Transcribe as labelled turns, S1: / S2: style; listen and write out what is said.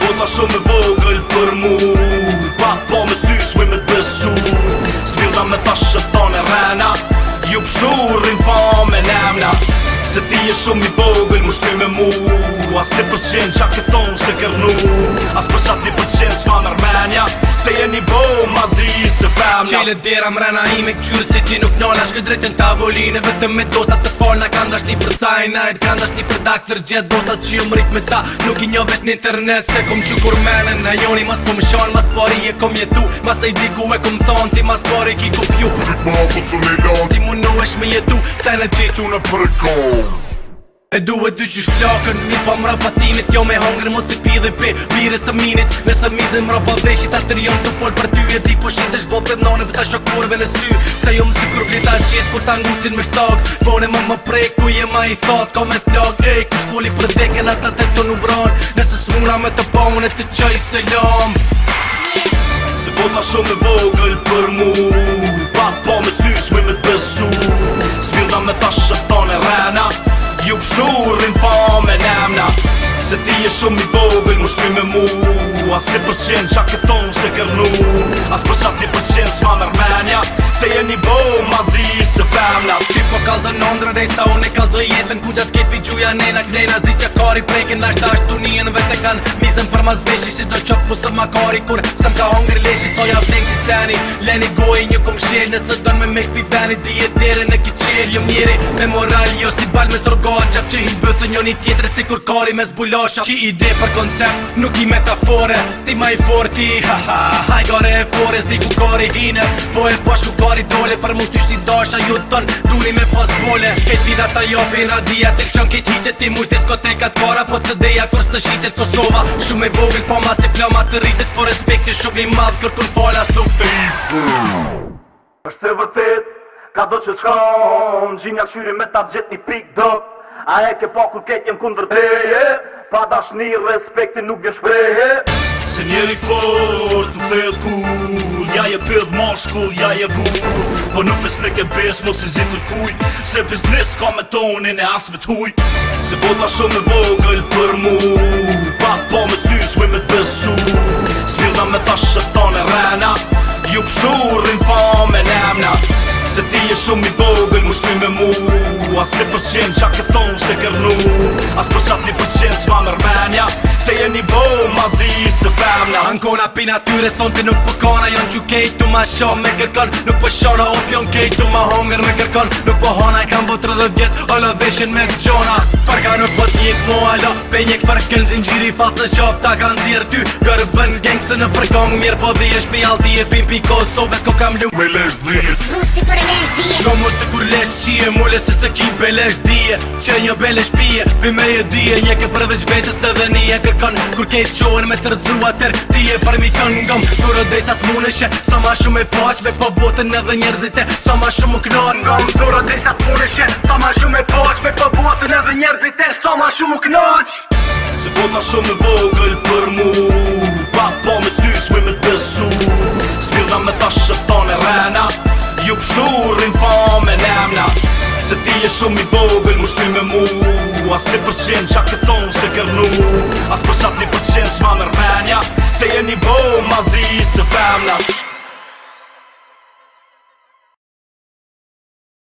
S1: Ota po shumë e vogël për mu Pa po me sy me të besu Zbilda me ta shëtone rena
S2: Ju pëshurin pa me nemna Se ti e shumë i vogël më shtu me mu As të përqen qa këton se kërnu As përqa ti përqen s'ma mërmenja Se
S1: jeni bo ma zi jam Qile dera mrena ime këqyrë si ti nuk njona Shkë drejtën tavoline vetëm me dosa të falna Kanda shni për sajnajt, kanda shni për daktër gjithë Dosa që ju mrit me ta, nuk i një vesh në internet Se kom që kur menen në joni mas po më shonë Mas pari e kom jetu, mas të i diku e kom thonë Ti mas pari ki ku pju Ti më hapo të sunilon Ti më esh me jetu, se në qitu në përkon E du e dy qysh flakën Një pa mra patimit Jo me hangër mo si pi dhe pi, Birës të minit Nëse mizë mra bëdheshi Ta të rionë, të folë për ty E di po shite shbote në në pëta shokurve në sy Se jo më si kur vlita qitë, Kur ta ngutin me shtak Po në më më prej Ku je ma i thot Ka me t'lak Ej, kush fulli për deken Ata të të në vran Nëse s'muna me të pa Unë e të qaj se jam
S2: Se bota shumë e vogël për mu je shumë i vogël më shtry me mu As një përqen qa këton se kërnu
S1: As përqat një përqen s'ma mërmenja Se je një bo ma se së Ti po kallë të nëndrë dhe i sa unë jetën Ku qatë ketë vijuja nena knena Zdi që kari prejken lashtë ashtu njën vete kan, vizën për ma zveshi Si do qëpë mu sëm makari kur sëm ka hongër leshi Soja vdeng t'i seni, leni gojë një kum shil Nësë don me me këpi beni, dijetere në ki qil Jo mjeri me moral, jo si bal me strogat Qep që i bëthë një një tjetre si kur kari me zbulasha Ki ide për koncept, nuk i metafore Ti ma i forti, ha ha ha Haj gare e fore, zdi ku kari hine Po e pash ku kari dole, për mu shtysh si dasha Ju ton, duri me pas vole Ket vida ta jopin radia, tek qën këtë hitet Ti mu shtis koteka t'para, po të deja kur së në shitet Kosova Shumë e vogël po ma se flama ma të rritet Po respekti, shumë i madhë kër kër nuk të i Kër është të vërtet, Ka do që të
S2: shkon Gjim jak shyri me ta gjithë një pik dë A e ke po kër ketë kundër të Pa dashni një nuk një shprehe Se njëri fort në të kur je pëll moshkull, ja je bu Po nuk mes nuk ke bes, mos i zikë kuj Se biznes ka me tonin e as me të huj Se po shumë me vogël për mu Pa po me sy, s'kuj me të besu Smirna me ta shëtan e rena Ju pëshurin pa me nemna Se ti e shumë i vogël, mu shtuj me mu As për qenë qa këton se kërnu As për qatë një për qenë s'ma
S1: mërmenja Se jeni bo ma zi së femna Ankona pi natyre son ti nuk pëkona po Jon që kejtu ma shon me kërkon Nuk për po shona o pion kejtu ma hongër me kërkon Nuk për po hona i kam bo 30 djet O lo dheshin me gjona Farka nuk për t'jek mu alo Pe njek këfar kën zin gjiri fatë të qof Ta kan zirë ty gërë bën geng se në përkong Mirë po dhije shpi alti e pimpi Kosovës ko kam lumë Me lesh dhije Si për lesh dhije Ko mu se kur lesh qije Mule se se ki belesh dhije Që një belesh pije Vi e dhije Një ke përveç vetës edhe një të Kur ke të qohen me të rëzua tërë Ti e parmi të në ngëm Kur e sa të mune Sa ma shumë e pashve Po botën edhe njerëzit e Sa ma shumë më knarë Kur e dhej sa të mune Sa ma shumë e pashve Po botën edhe njerëzit e Sa ma shumë më knarë
S2: Se bota po shumë e vogël për mu Pa po me sy s'ku me të besu Spilda me thashë të tonë e rena Ju pëshurin po me nemna ti je shumë i vogël mu shtim me mu As një përqenë qa këton se kërnu As përshat një përqenë s'ma mërmenja Se je një bo ma zi se femna